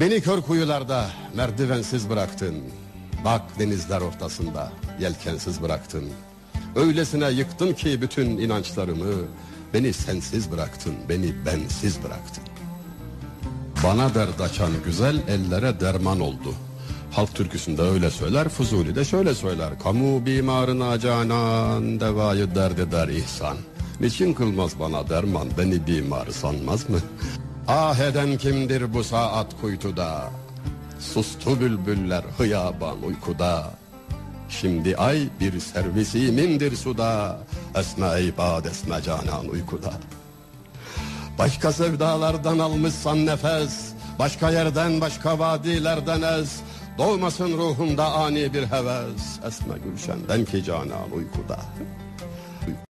Beni kör kuyularda merdivensiz bıraktın. Bak denizler ortasında yelkensiz bıraktın. Öylesine yıktın ki bütün inançlarımı. Beni sensiz bıraktın, beni bensiz bıraktın. Bana dert açan güzel ellere derman oldu. Halk türküsünde öyle söyler, Fuzuli de şöyle söyler. Kamu bimarına canan, devayı dert eder ihsan. Niçin kılmaz bana derman, beni bimar sanmaz mı? Ah eden kimdir bu saat kuytuda? Sustu bülbüller hıyaban uykuda. Şimdi ay bir servisimindir suda. Esme ibad esme canan uykuda. Başka sevdalardan almışsan nefes Başka yerden başka vadilerden ez Doğmasın ruhumda ani bir heves Esme gülşenden ki canan uykuda